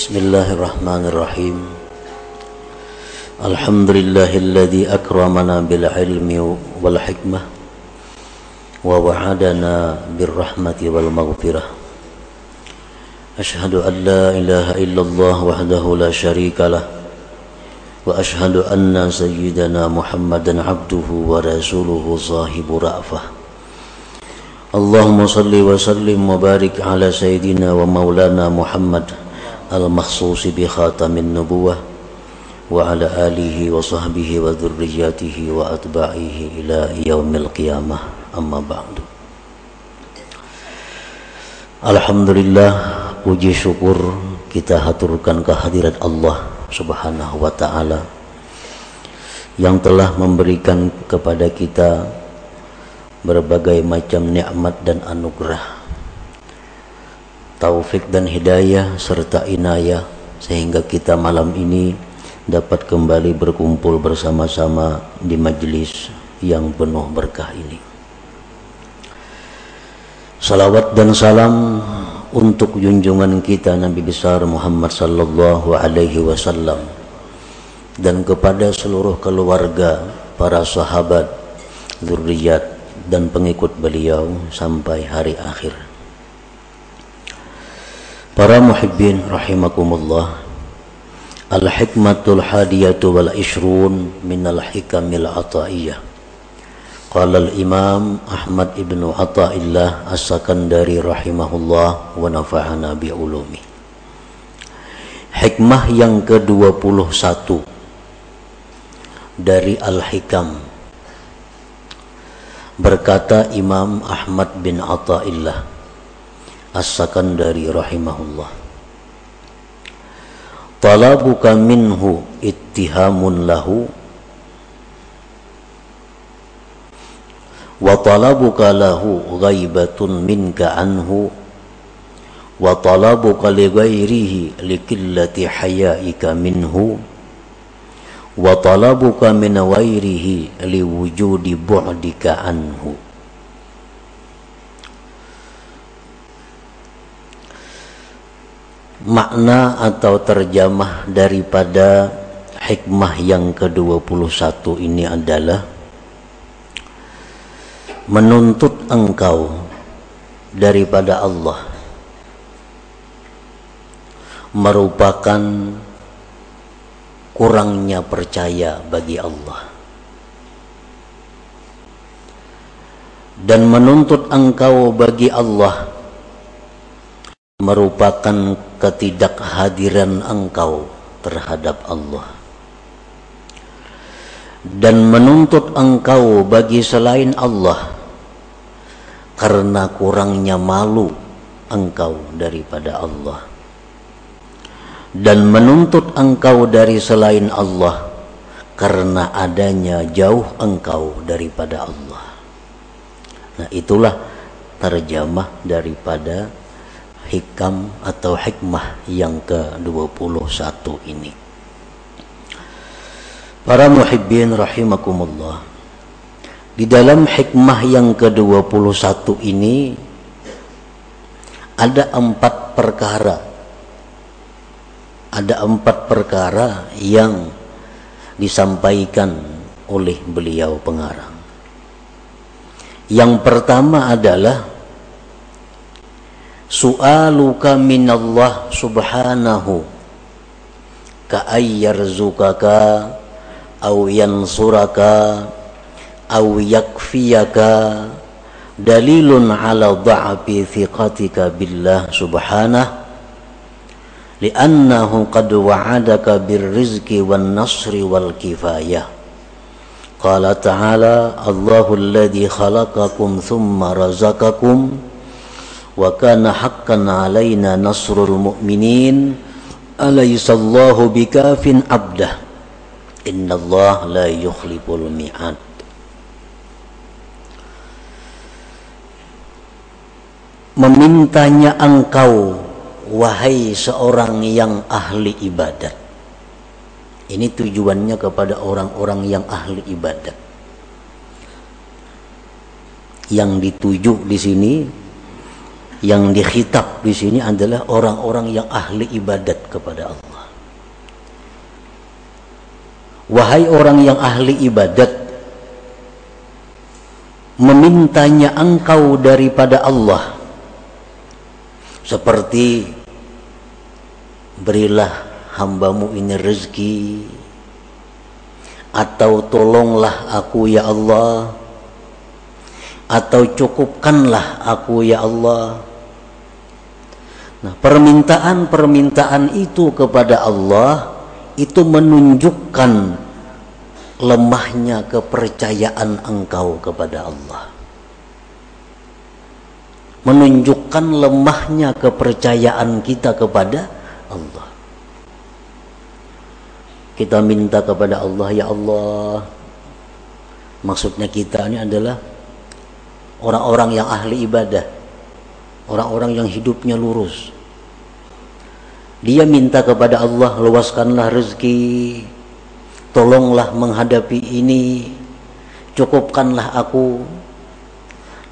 بسم الله الرحمن الرحيم. الحمد لله الذي أكرمنا بالعلم والحكمة ووعدنا بالرحمة والمغفرة. أشهد أن لا إله إلا الله وحده لا شريك له وأشهد أن سيدنا محمدا عبده ورسوله صاحب رأفة. اللهم صل وسلم وبارك على سيدنا ومولانا محمد المخصوص بخاتم النبوة وعلى آله وصحبه وذرياته وأتباعه إلى يوم القيامة أما بعد Alhamdulillah puji syukur kita haturkan kehadirat Allah Subhanahu wa taala yang telah memberikan kepada kita berbagai macam nikmat dan anugerah taufik dan hidayah serta inayah sehingga kita malam ini dapat kembali berkumpul bersama-sama di majelis yang penuh berkah ini. Salawat dan salam untuk junjungan kita Nabi besar Muhammad sallallahu alaihi wasallam dan kepada seluruh keluarga, para sahabat, zuriat dan pengikut beliau sampai hari akhir. Para muhibbin rahimakumullah Al-hikmatul hadiyatu wal ishrun minal hikamil ataiyah. Qala al-imam Ahmad ibn Atta'illah as-sakandari rahimahullah wa nafa'ana bi'ulumi. Hikmah yang ke-21 dari Al-Hikam. Berkata Imam Ahmad bin Atta'illah As-Sakandari rahimahullah. Talabuka minhu ittihamun lahu. Wa talabuka lahu ghaibatun minka anhu. Wa talabuka li ghairihi li hayaika minhu. Wa talabuka min ghairihi li bu'dika anhu makna atau terjemah daripada hikmah yang ke-21 ini adalah menuntut engkau daripada Allah merupakan kurangnya percaya bagi Allah. Dan menuntut engkau bagi Allah merupakan ketidakhadiran engkau terhadap Allah. Dan menuntut engkau bagi selain Allah karena kurangnya malu engkau daripada Allah. Dan menuntut engkau dari selain Allah karena adanya jauh engkau daripada Allah. Nah itulah terjemah daripada hikam atau hikmah yang ke-21 ini para muhibbin rahimakumullah di dalam hikmah yang ke-21 ini ada empat perkara. Ada empat perkara yang disampaikan oleh beliau pengarang. Yang pertama adalah su'aluka minallah subhanahu. Ka ka'ayyarzukaka au yansuraka au yakfiyaka dalilun ala dha'fi thiqatika billah subhanah. Li'annahu qad wa'adaka birrizqi wan nasri wal kifayah. Qala ta'ala Allahu alladhi khalaqakum thumma razaqakum wa kana haqqan alaina nasrul mu'minin alaysa Allahu bikafin abdah innallaha la yukhliful mi'ad. Memintanya engkau wahai seorang yang ahli ibadat. Ini tujuannya kepada orang-orang yang ahli ibadat. Yang dituju di sini yang dikhitab di sini adalah orang-orang yang ahli ibadat kepada Allah. Wahai orang yang ahli ibadat, memintanya engkau daripada Allah. Seperti berilah hambamu ini rezeki atau tolonglah aku ya Allah. Atau cukupkanlah aku ya Allah Nah, permintaan-permintaan itu kepada Allah itu menunjukkan lemahnya kepercayaan engkau kepada Allah. Menunjukkan lemahnya kepercayaan kita kepada Allah. Kita minta kepada Allah, ya Allah. Maksudnya kita ini adalah orang-orang yang ahli ibadah orang-orang yang hidupnya lurus. Dia minta kepada Allah luaskanlah rezeki tolonglah menghadapi ini cukupkanlah aku.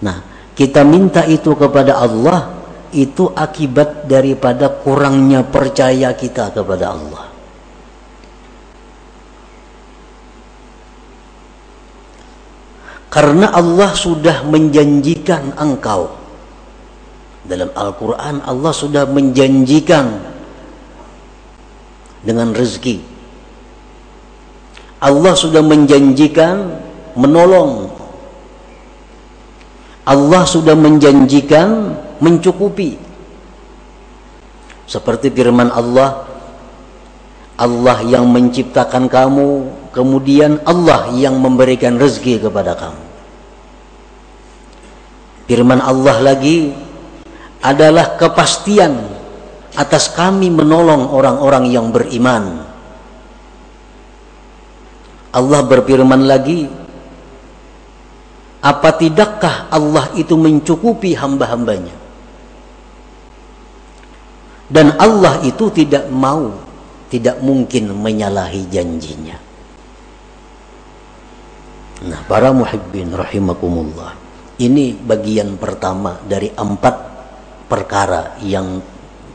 Nah kita minta itu kepada Allah itu akibat daripada kurangnya percaya kita kepada Allah. Karena Allah sudah menjanjikan engkau dalam Al-Quran Allah sudah menjanjikan dengan rezeki. Allah sudah menjanjikan menolong. Allah sudah menjanjikan mencukupi. Seperti firman Allah, Allah yang menciptakan kamu, kemudian Allah yang memberikan rezeki kepada kamu. Firman Allah lagi, adalah kepastian atas kami menolong orang-orang yang beriman. Allah berfirman lagi, apa tidakkah Allah itu mencukupi hamba-hambanya? Dan Allah itu tidak mau, tidak mungkin menyalahi janjinya. Nah, para muhibbin rahimakumullah. Ini bagian pertama dari empat perkara yang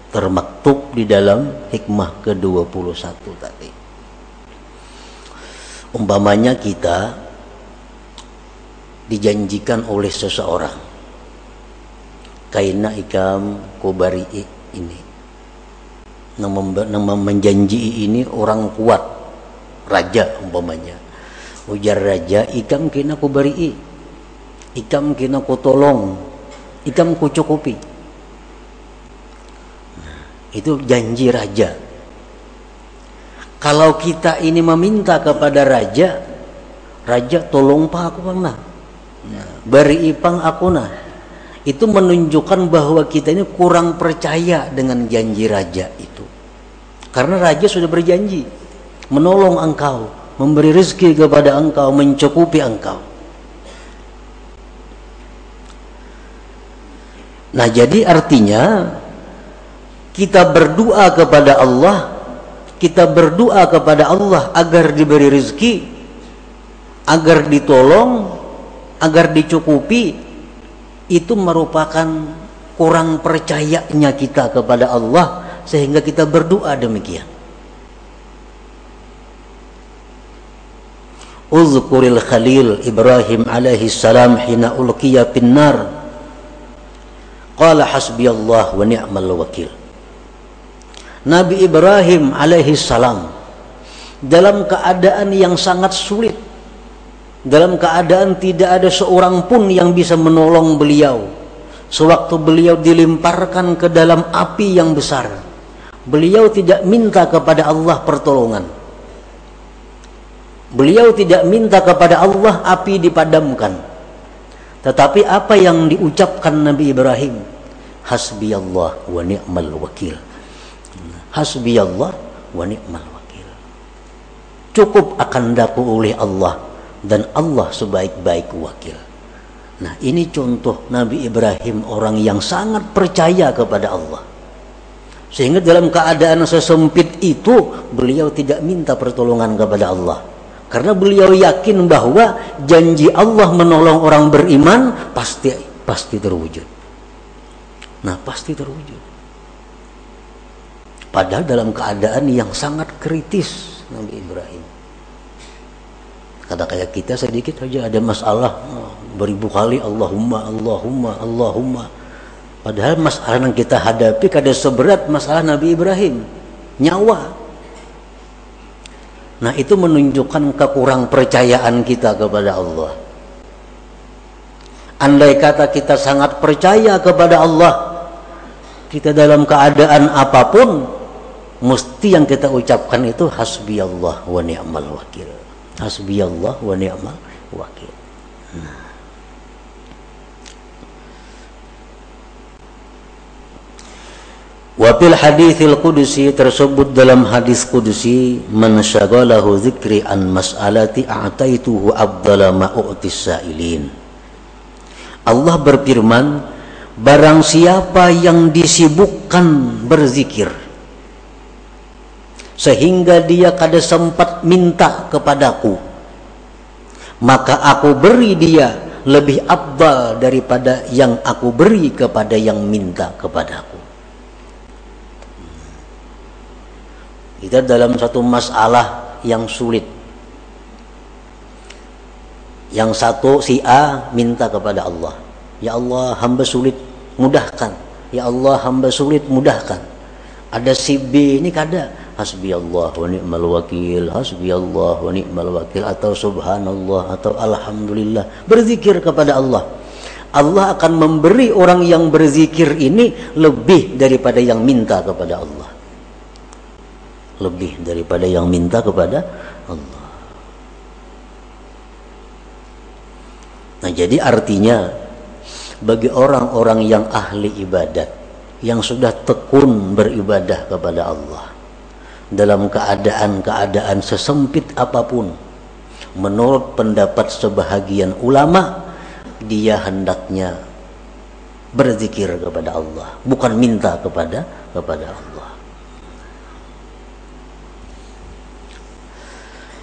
termaktub di dalam hikmah ke-21 tadi. Umpamanya kita dijanjikan oleh seseorang. Kaina ikam kubari ini. Nama menjanji ini orang kuat raja umpamanya. Ujar raja ikam kina kubari ikam kina ku tolong ikam ku cukupi itu janji raja. Kalau kita ini meminta kepada raja, raja tolong pak aku pernah. Beri ipang aku nah. Itu menunjukkan bahwa kita ini kurang percaya dengan janji raja itu. Karena raja sudah berjanji menolong engkau, memberi rezeki kepada engkau, mencukupi engkau. Nah, jadi artinya kita berdoa kepada Allah kita berdoa kepada Allah agar diberi rezeki agar ditolong agar dicukupi itu merupakan kurang percayanya kita kepada Allah sehingga kita berdoa demikian. Uzkuril Khalil Ibrahim alaihi salam hina ulqiya finnar qala hasbiyallah wa ni'mal wakil Nabi Ibrahim alaihi salam. Dalam keadaan yang sangat sulit. Dalam keadaan tidak ada seorang pun yang bisa menolong beliau. Sewaktu beliau dilemparkan ke dalam api yang besar beliau tidak minta kepada Allah pertolongan. Beliau tidak minta kepada Allah api dipadamkan. Tetapi apa yang diucapkan Nabi Ibrahim? Hasbi Allah wa ni'mal wakil hasbi Allah wa ni'mal wakil. Cukup akan daku oleh Allah dan Allah sebaik-baik wakil. Nah ini contoh Nabi Ibrahim orang yang sangat percaya kepada Allah. Sehingga dalam keadaan sesempit itu beliau tidak minta pertolongan kepada Allah. Karena beliau yakin bahwa janji Allah menolong orang beriman pasti pasti terwujud. Nah, pasti terwujud. Padahal dalam keadaan yang sangat kritis Nabi Ibrahim. Kata kayak kita sedikit saja ada masalah beribu kali Allahumma Allahumma Allahumma. Padahal masalah yang kita hadapi kada seberat masalah Nabi Ibrahim, nyawa. Nah, itu menunjukkan kekurang percayaan kita kepada Allah. Andai kata kita sangat percaya kepada Allah, kita dalam keadaan apa pun mesti yang kita ucapkan itu hasbi Allah wa ni'mal wakil. Hasbi Allah wa ni'mal wakil. Nah. Wafil hadithil kudusi tersebut dalam hadis kudusi man syagalahu zikri an mas'alati a'taituhu abdala ma'u'tis sa'ilin. Allah berfirman, barang siapa yang disibukkan berzikir sehingga dia kada sempat minta kepadaku, maka aku beri dia lebih abdal daripada yang aku beri kepada yang minta kepadaku. kita dalam satu masalah yang sulit. Yang satu si A minta kepada Allah. Ya Allah hamba sulit mudahkan. Ya Allah hamba sulit mudahkan. Ada si B ini kada hasbi Allah wa ni'mal wakil hasbi Allah wa ni'mal wakil atau subhanallah atau alhamdulillah. Berzikir kepada Allah. Allah akan memberi orang yang berzikir ini lebih daripada yang minta kepada Allah. Lebih daripada yang minta kepada Allah. Nah, jadi artinya bagi orang-orang yang ahli ibadat yang sudah tekun beribadah kepada Allah dalam keadaan-keadaan sesempit apa pun menurut pendapat sebahagian ulama dia hendaknya berzikir kepada Allah bukan minta kepada kepada Allah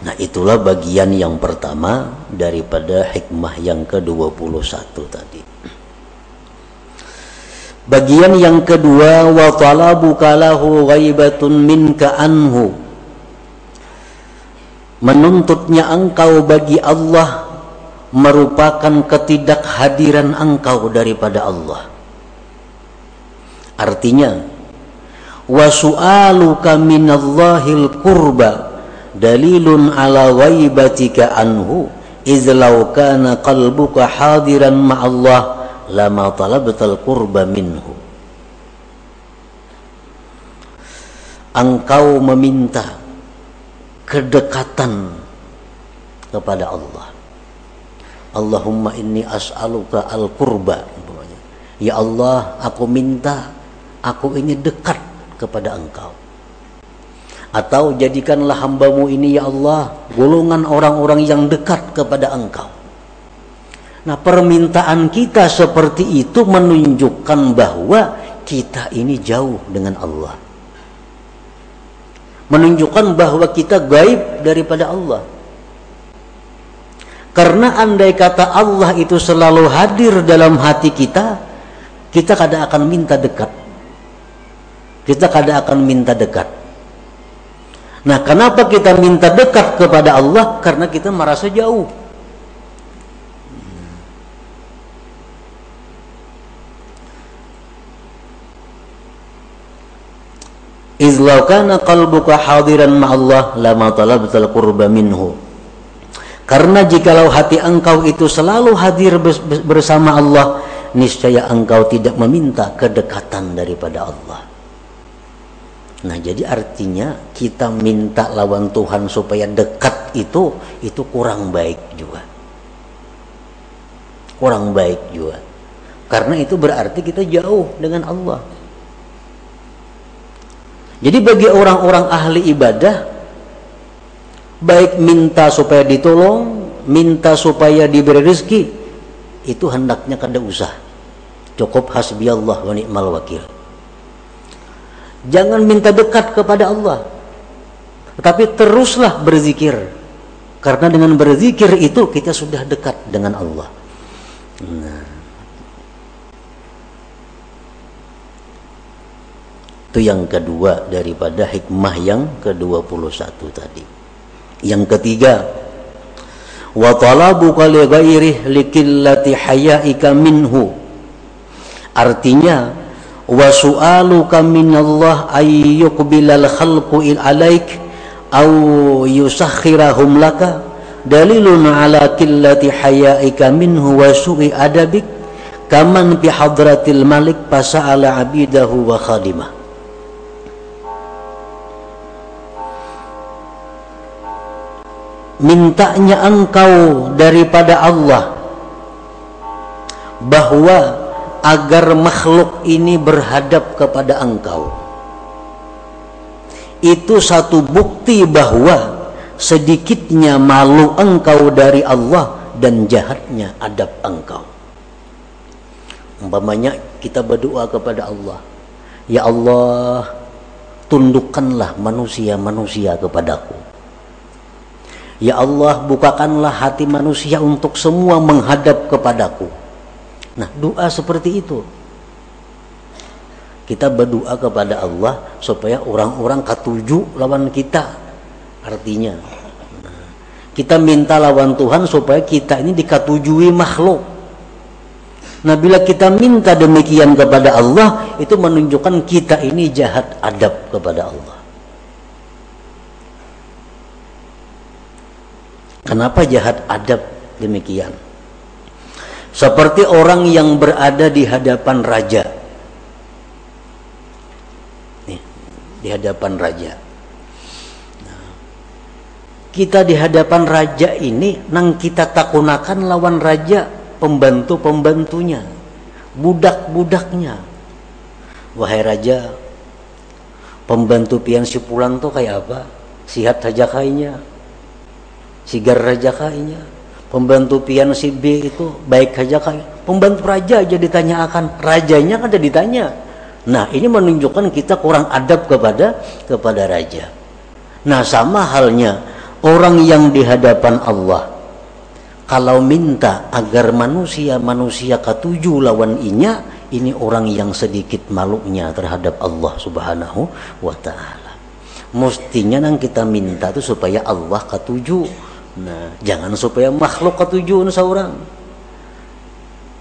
Nah itulah bagian yang pertama daripada hikmah yang ke-21 tadi. Bagian yang kedua wa talabuka lahu ghaibatun minka anhu. Menuntutnya engkau bagi Allah merupakan ketidakhadiran engkau daripada Allah. Artinya wa su'aluka minallahil qurba dalilun ala ghaibatika anhu izlau kana qalbuka hadiran ma'allah lama talabtal qurba minhu. Engkau meminta kedekatan kepada Allah. Allahumma inni as'aluka al-qurba Ya Allah aku minta aku ini dekat kepada engkau. Atau jadikanlah hambamu ini ya Allah golongan orang-orang yang dekat kepada engkau nah permintaan kita seperti itu menunjukkan bahwa kita ini jauh dengan Allah menunjukkan bahwa kita gaib daripada Allah karena andai kata Allah itu selalu hadir dalam hati kita kita kada akan minta dekat kita kada akan minta dekat Nah, kenapa kita minta dekat kepada Allah? Karena kita merasa jauh. Izlau kana qalbuka hadiran ma'allah lama talabtal qurba minhu. Karena jikalau hati engkau itu selalu hadir bersama Allah, niscaya engkau tidak meminta kedekatan daripada Allah. Nah, jadi artinya kita minta lawan Tuhan supaya dekat itu itu kurang baik juga. Kurang baik juga. Karena itu berarti kita jauh dengan Allah. Jadi bagi orang-orang ahli ibadah baik minta supaya ditolong, minta supaya diberi rezeki itu hendaknya kada usah. Cukup hasbi Allah wa ni'mal wakil Jangan minta dekat kepada Allah. Tetapi teruslah berzikir. Karena dengan berzikir itu kita sudah dekat dengan Allah. Nah. Itu yang kedua daripada hikmah yang ke-21 tadi. Yang ketiga, wa talabuka li ghairih likillati hayaika minhu. Artinya, wa su'aluka minallah ay yuqbilal khalqu il alaik aw yusakhirahum laka dalilun ala qillati hayaika minhu wa su'i adabik kaman bi hadratil malik fasa'ala abidahu wa khadimah mintanya engkau daripada Allah bahwa agar makhluk ini berhadap kepada engkau. Itu satu bukti bahwa sedikitnya malu engkau dari Allah dan jahatnya adab engkau. Umpamanya kita berdoa kepada Allah ya Allah tundukkanlah manusia-manusia kepadaku Ya Allah bukakanlah hati manusia untuk semua menghadap kepadaku. Nah doa seperti itu. Kita berdoa kepada Allah supaya orang-orang ketujuh lawan kita. Artinya kita minta lawan Tuhan supaya kita ini dikatujui makhluk. Nah bila kita minta demikian kepada Allah itu menunjukkan kita ini jahat adab kepada Allah. Kenapa jahat adab demikian? Seperti orang yang berada di hadapan raja. Nih, di hadapan raja. Nah, kita di hadapan raja ini nang kita takunakan lawan raja pembantu-pembantunya, budak-budaknya. Wahai raja, pembantu pian si pulang tuh kayak apa? Sihat saja kayaknya sigar raja kainya pembantu pian si B itu baik saja kai pembantu raja aja ditanya akan. Rajanya kan ditanya nah ini menunjukkan kita kurang adab kepada kepada raja. Nah sama halnya orang yang di hadapan Allah. Kalau minta agar manusia-manusia ketujuh lawan inya ini orang yang sedikit malunya terhadap Allah subhanahu wa ta'ala. Mestinya nang kita minta itu supaya Allah ketujuh Nah, jangan supaya makhluk ketujuh seorang.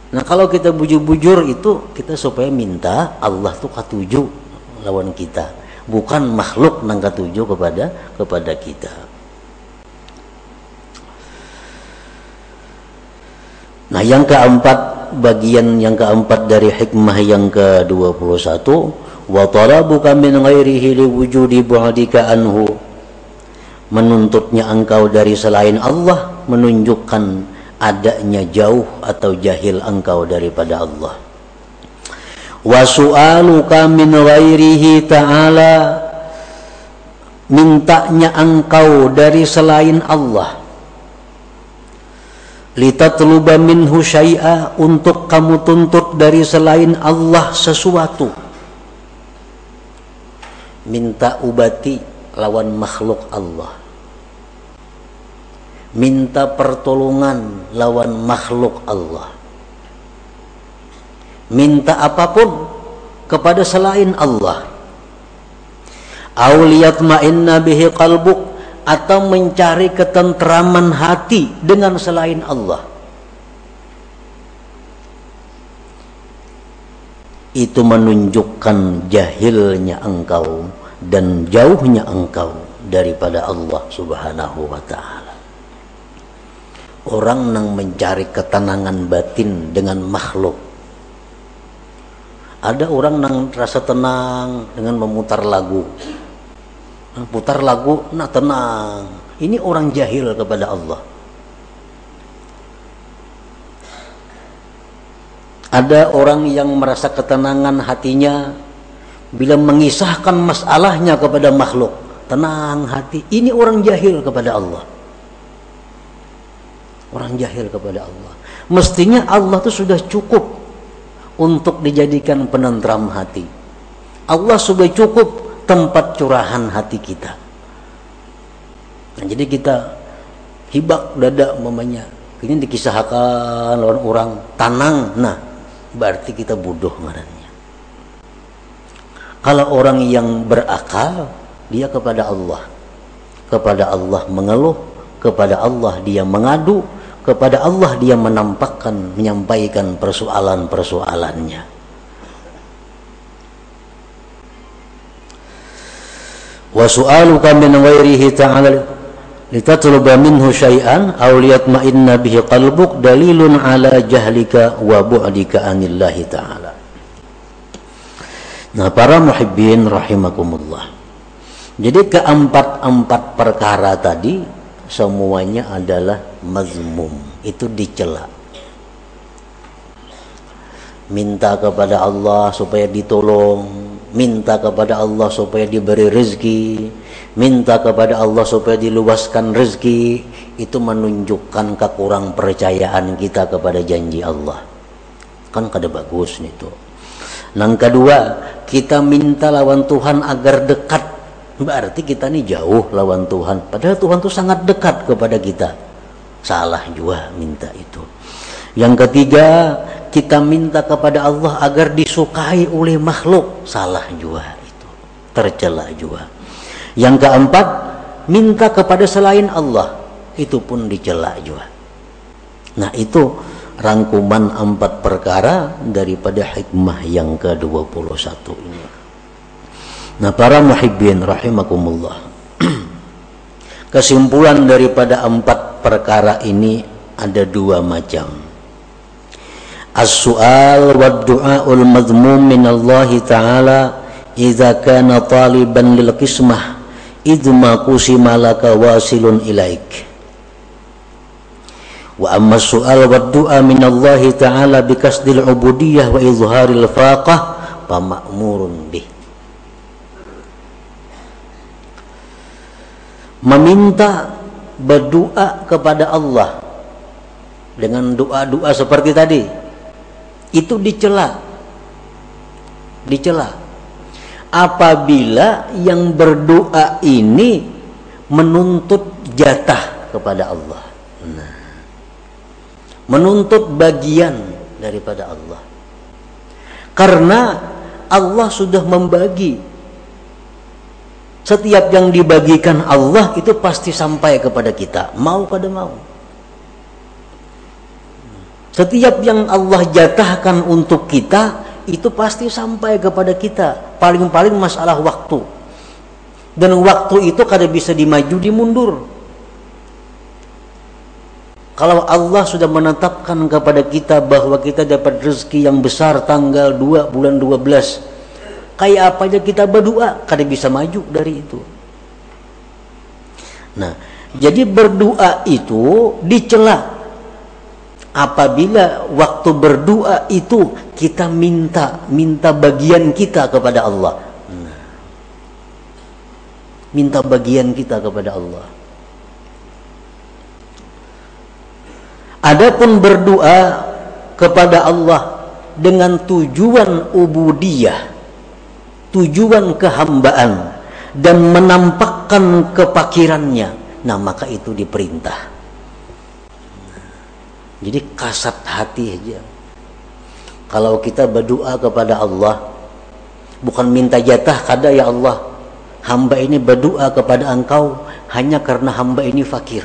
Nah, kalau kita bujur-bujur itu kita supaya minta Allah tuh ketujuh lawan kita, bukan makhluk nang ketujuh kepada kepada kita. Nah, yang keempat bagian yang keempat dari hikmah yang ke-21 wa talabuka min ghairihi liwujudi bu'dika anhu menuntutnya engkau dari selain Allah menunjukkan adanya jauh atau jahil engkau daripada Allah. Wa su'aluka min ghairihi ta'ala mintanya engkau dari selain Allah. Litatluba minhu syai'a untuk kamu tuntut dari selain Allah sesuatu. Minta ubati lawan makhluk Allah minta pertolongan lawan makhluk Allah. Minta apa pun kepada selain Allah. Auliyat ma'inna bihi qalbuk atau mencari ketentraman hati dengan selain Allah. Itu menunjukkan jahilnya engkau dan jauhnya engkau daripada Allah Subhanahu wa taala orang yang mencari ketenangan batin dengan makhluk. Ada orang yang rasa tenang dengan memutar lagu. Putar lagu nak tenang. Ini orang jahil kepada Allah. Ada orang yang merasa ketenangan hatinya bila mengisahkan masalahnya kepada makhluk. Tenang hati. Ini orang jahil kepada Allah orang jahil kepada Allah. Mestinya Allah itu sudah cukup untuk dijadikan penentram hati. Allah sudah cukup tempat curahan hati kita. Nah, jadi kita hibak dada mamanya. Ini dikisahkan lawan orang tanang. Nah berarti kita bodoh ngarannya. Kalau orang yang berakal, dia kepada Allah. Kepada Allah mengeluh, kepada Allah dia mengadu, kepada Allah dia menampakkan, menyampaikan persoalan-persoalannya. Wa su'aluka min ghairihi ta'ala litatluba minhu syai'an aw liyatma'inna bihi qalbuk dalilun ala jahlika wa bu'dika anillahi ta'ala. Nah, para muhibbin rahimakumullah. Jadi keempat-empat perkara tadi semuanya adalah mazmum, itu dicela. Minta kepada Allah supaya ditolong, minta kepada Allah supaya diberi rezeki, minta kepada Allah supaya diluaskan rezeki, itu menunjukkan kekurang percayaan kita kepada janji Allah. Kan kada bagus nih tuh. Yang kedua, kita minta lawan Tuhan agar dekat berarti kita ini jauh lawan Tuhan. Padahal Tuhan tuh sangat dekat kepada kita. Salah juga minta itu. Yang ketiga kita minta kepada Allah agar disukai oleh makhluk. Salah juga itu. Tercela juga. Yang keempat minta kepada selain Allah. Itu pun dicela juga. Nah itu rangkuman empat perkara daripada hikmah yang ke-21 ini. Nah, para muhibbin rahimakumullah. Kesimpulan daripada empat perkara ini ada dua macam. As-su'al wa du'aul madhmum min Allah Ta'ala idza kana taliban lil qismah idma kusima laka wasilun ilaik wa amma su'al wa du'a min Allah ta'ala bi kasdil ubudiyah wa izharil faqah fa ma'murun bih meminta berdoa kepada Allah dengan doa-doa seperti tadi. Itu dicela. Dicela. Apabila yang berdoa ini menuntut jatah kepada Allah. Nah. Menuntut bagian daripada Allah. Karena Allah sudah membagi setiap yang dibagikan Allah itu pasti sampai kepada kita, mau kada mau. Setiap yang Allah jatahkan untuk kita itu pasti sampai kepada kita. Paling-paling masalah waktu. Dan waktu itu kada bisa dimaju dimundur. Kalau Allah sudah menetapkan kepada kita bahwa kita dapat rezeki yang besar tanggal 2 bulan 12. Kayak apa aja kita berdoa, kada bisa maju dari itu. Nah, jadi berdoa itu dicela apabila waktu berdoa itu kita minta minta bagian kita kepada Allah. Nah, minta bagian kita kepada Allah. Adapun berdoa kepada Allah dengan tujuan ubudiyah, tujuan kehambaan dan menampakkan kepakirannya, nah maka itu diperintah. Jadi kasat hati aja. Kalau kita berdoa kepada Allah, bukan minta jatah kada ya Allah, hamba ini berdoa kepada engkau hanya karena hamba ini fakir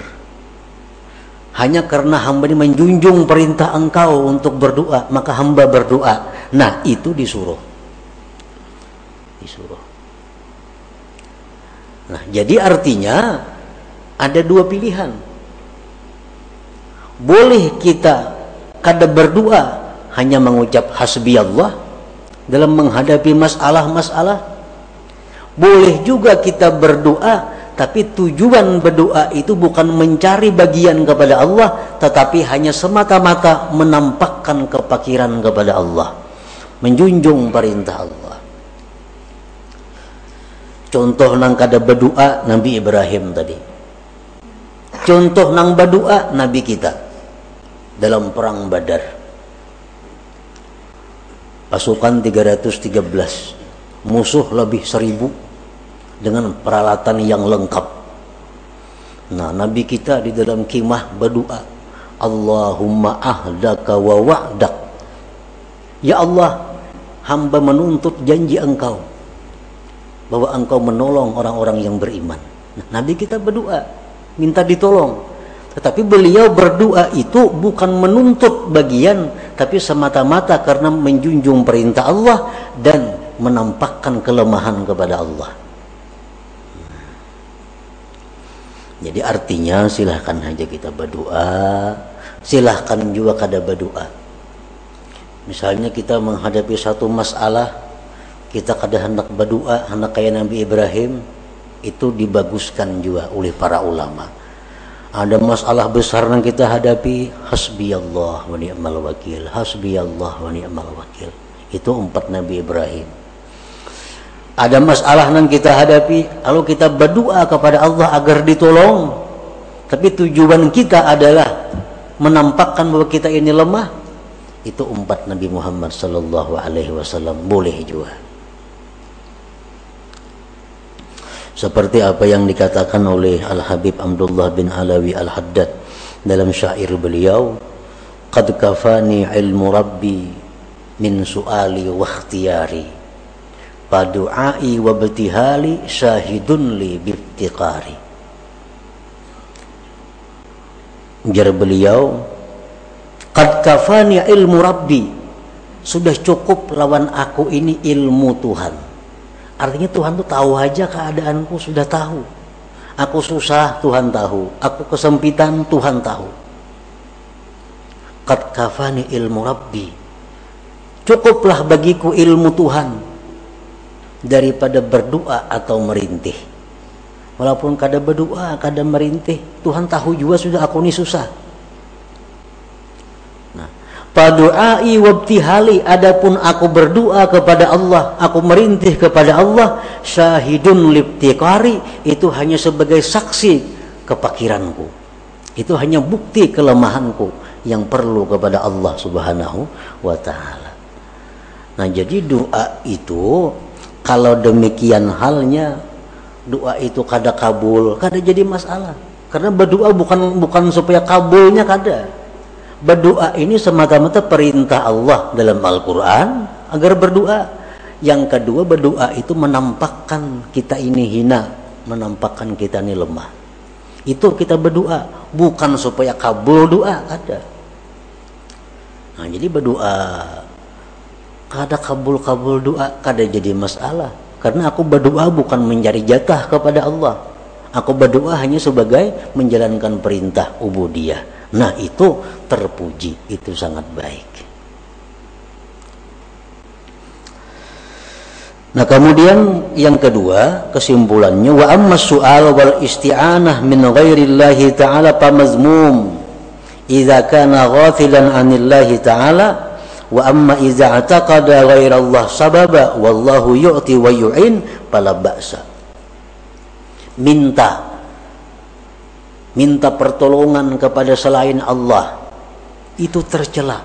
hanya karena hamba ini menjunjung perintah engkau untuk berdoa maka hamba berdoa nah itu disuruh disuruh. Nah jadi artinya ada dua pilihan. Boleh kita kada berdoa hanya mengucap hasbi Allah dalam menghadapi masalah-masalah. Boleh juga kita berdoa tapi tujuan berdoa itu bukan mencari bagian kepada Allah tetapi hanya semata-mata menampakkan kepakiran kepada Allah menjunjung perintah Allah contoh nang kada berdoa Nabi Ibrahim tadi. Contoh nang berdoa Nabi kita. Dalam perang Badar. Pasukan 313 musuh lebih seribu dengan peralatan yang lengkap. Nah, Nabi kita di dalam kimah berdoa, Allahumma ahdaka wa wa'dak. Ya Allah, hamba menuntut janji engkau bahwa engkau menolong orang-orang yang beriman. Nah, Nabi kita berdoa, minta ditolong. Tetapi beliau berdoa itu bukan menuntut bagian, tapi semata-mata karena menjunjung perintah Allah dan menampakkan kelemahan kepada Allah. Jadi artinya silahkan saja kita berdoa, silahkan juga kada berdoa. Misalnya kita menghadapi satu masalah, kita kada hendak berdoa, hendak kayak Nabi Ibrahim, itu dibaguskan juga oleh para ulama. Ada masalah besar yang kita hadapi, hasbi Allah wa ni'mal wakil, hasbi Allah wa ni'mal wakil. Itu empat Nabi Ibrahim ada masalah yang kita hadapi lalu kita berdoa kepada Allah agar ditolong tapi tujuan kita adalah menampakkan bahwa kita ini lemah itu umat Nabi Muhammad sallallahu alaihi wasallam boleh juga seperti apa yang dikatakan oleh Al Habib Abdullah bin Alawi Al Haddad dalam syair beliau qad kafani ilmu rabbi min suali wa ikhtiyari. Fadu'ai wa betihali syahidun li biftiqari jar beliau qad kafani ilmu rabbi. Sudah cukup lawan aku ini ilmu Tuhan artinya Tuhan tuh tahu aja keadaanku sudah tahu aku susah Tuhan tahu aku kesempitan Tuhan tahu qad kafani ilmu rabbi cukuplah bagiku ilmu Tuhan daripada berdoa atau merintih. Walaupun kada berdoa, kada merintih, Tuhan tahu juga sudah aku ini susah. Padu'ai wabtihali adapun aku berdoa kepada Allah, aku merintih kepada Allah, syahidun liptiqari itu hanya sebagai saksi kepakiranku. Itu hanya bukti kelemahanku yang perlu kepada Allah Subhanahu wa taala. Nah, jadi doa itu kalau demikian halnya doa itu kada kabul kada jadi masalah karena berdoa bukan bukan supaya kabulnya kada berdoa ini semata-mata perintah Allah dalam Al-Quran agar berdoa. Yang kedua berdoa itu menampakkan kita ini hina menampakkan kita ini lemah. Itu kita berdoa bukan supaya kabul doa ada. Nah jadi berdoa kada kabul-kabul doa kada jadi masalah. Karena aku berdoa bukan mencari jatah kepada Allah. Aku berdoa hanya sebagai menjalankan perintah ubudiyah nah itu terpuji itu sangat baik. Nah kemudian yang kedua kesimpulannya wa amma su'al wal isti'anah min ghairillahi ta'ala pamazmum idza kana ghafilan anillahi ta'ala wa amma iza ataqada ghairallah sababa wallahu yu'ti wa yu'in fala ba'sa. Minta minta pertolongan kepada selain Allah. Itu tercela.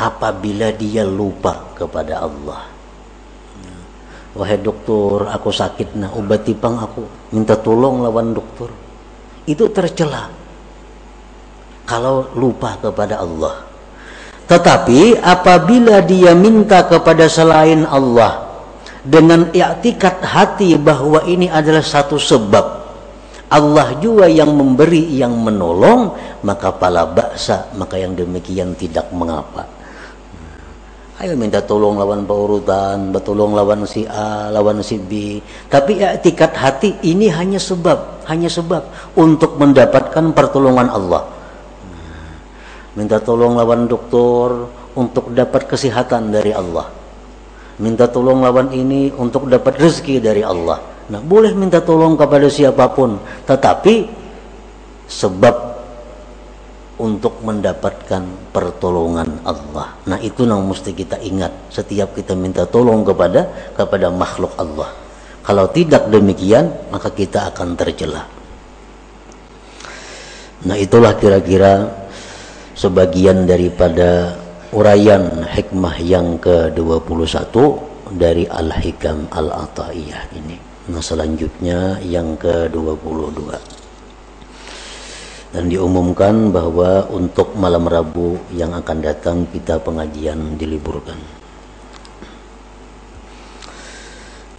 Apabila dia lupa kepada Allah. Wahai dokter aku sakit nah obati pang aku. Minta tolong lawan dokter itu tercela. Kalau lupa kepada Allah. Tetapi apabila dia minta kepada selain Allah dengan i'tikat hati bahwa ini adalah satu sebab. Allah juga yang memberi yang menolong maka pala baksa maka yang demikian tidak mengapa. Ayo minta tolong lawan paurutan bertolong lawan si A lawan si B. Tapi i'tikat hati ini hanya sebab hanya sebab untuk mendapatkan pertolongan Allah. Minta tolong lawan dokter untuk dapat kesehatan dari Allah minta tolong lawan ini untuk dapat rezeki dari Allah nah boleh minta tolong kepada siapa pun tetapi sebab untuk mendapatkan pertolongan Allah. Nah, itu yang mesti kita ingat setiap kita minta tolong kepada kepada makhluk Allah. Kalau tidak demikian, maka kita akan tercela. Nah, itulah kira-kira sebagian daripada urayan hikmah yang ke-21 dari Al-Hikam Al-Ata'iyah ini. Nah, selanjutnya yang ke-22. Dan diumumkan bahwa untuk malam Rabu yang akan datang kita pengajian diliburkan.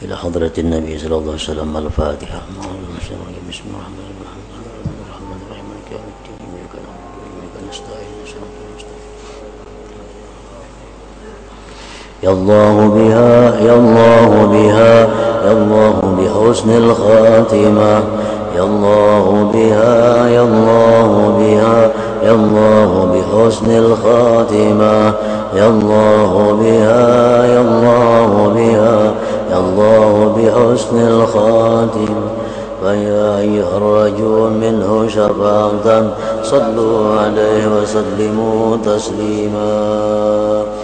Ila hadratin Nabi sallallahu alaihi wasallam al-Fatihah. Bismillahirrahmanirrahim. يالله بها يالله بها يالله بحسن الخاتمة. يالله بها يالله بها يالله بحسن الخاتمة. يالله بها يالله بها يالله بحسن الخاتمة. فيا أيها الرجل منه شفاعة صلوا عليه وسلموا تسليما.